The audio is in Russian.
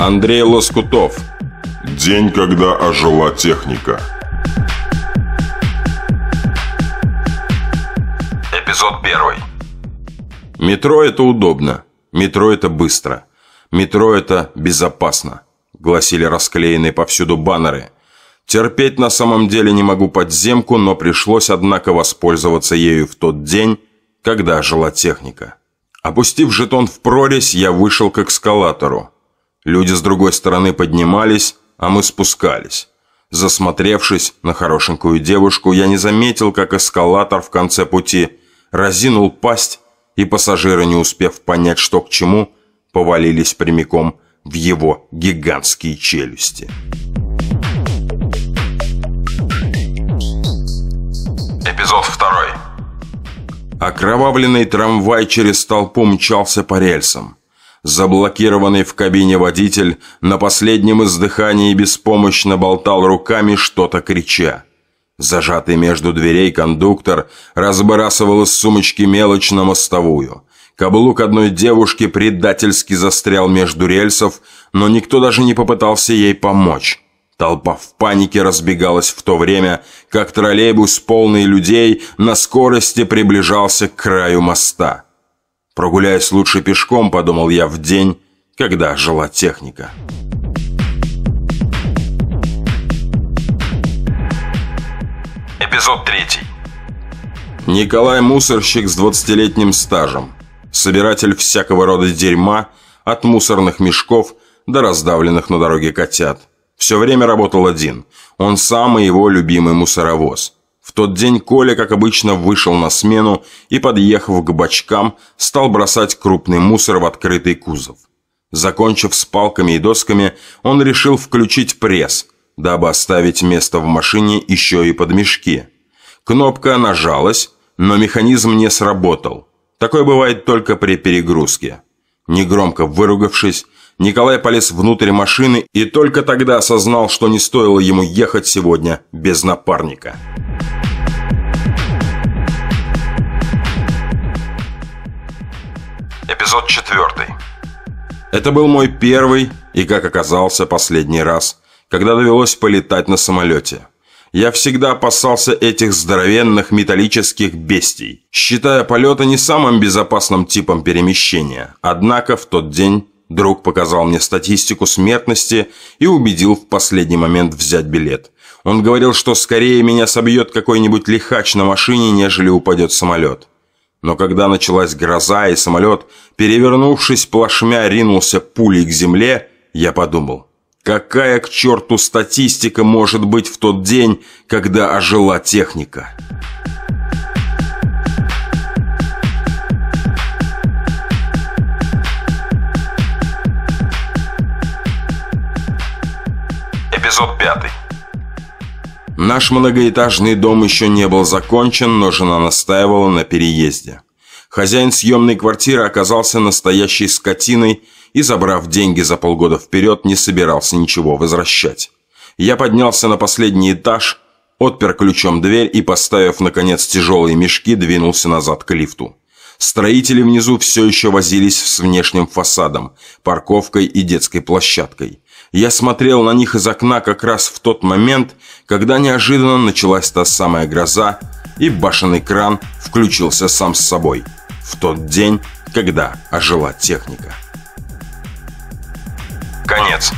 Андрей Лоскутов. День, когда ожила техника. Эпизод первый. Метро это удобно. Метро это быстро. Метро это безопасно. Гласили расклеенные повсюду баннеры. Терпеть на самом деле не могу подземку, но пришлось, однако, воспользоваться ею в тот день, когда жила техника. Опустив жетон в прорезь, я вышел к эскалатору. Люди с другой стороны поднимались, а мы спускались. Засмотревшись на хорошенькую девушку, я не заметил, как эскалатор в конце пути разинул пасть, и пассажиры, не успев понять, что к чему, повалились прямиком в его гигантские челюсти. Эпизод второй. Окровавленный трамвай через толпу мчался по рельсам. Заблокированный в кабине водитель на последнем издыхании беспомощно болтал руками, что-то крича. Зажатый между дверей кондуктор разбрасывал из сумочки мелочь на мостовую. Каблук одной девушки предательски застрял между рельсов, но никто даже не попытался ей помочь. Толпа в панике разбегалась в то время, как троллейбус, полный людей, на скорости приближался к краю моста. Прогуляясь лучше пешком, подумал я в день, когда жила техника. Эпизод третий. Николай Мусорщик с 20-летним стажем. Собиратель всякого рода дерьма, от мусорных мешков до раздавленных на дороге котят. Все время работал один. Он сам и его любимый мусоровоз. Тот день Коля, как обычно, вышел на смену и, подъехав к бачкам, стал бросать крупный мусор в открытый кузов. Закончив с палками и досками, он решил включить пресс, дабы оставить место в машине еще и под мешки. Кнопка нажалась, но механизм не сработал. Такое бывает только при перегрузке. Негромко выругавшись, Николай полез внутрь машины и только тогда осознал, что не стоило ему ехать сегодня без напарника. Эпизод четвертый. Это был мой первый и, как оказался, последний раз, когда довелось полетать на самолете. Я всегда опасался этих здоровенных металлических бестий, считая полеты не самым безопасным типом перемещения. Однако в тот день Друг показал мне статистику смертности и убедил в последний момент взять билет. Он говорил, что скорее меня собьет какой-нибудь лихач на машине, нежели упадет самолет. Но когда началась гроза и самолет, перевернувшись плашмя, ринулся пулей к земле, я подумал, какая к черту статистика может быть в тот день, когда ожила техника?» Наш многоэтажный дом еще не был закончен, но жена настаивала на переезде. Хозяин съемной квартиры оказался настоящей скотиной и, забрав деньги за полгода вперед, не собирался ничего возвращать. Я поднялся на последний этаж, отпер ключом дверь и, поставив, наконец, тяжелые мешки, двинулся назад к лифту. Строители внизу все еще возились с внешним фасадом, парковкой и детской площадкой. Я смотрел на них из окна как раз в тот момент, когда неожиданно началась та самая гроза, и башенный кран включился сам с собой. В тот день, когда ожила техника. Конец.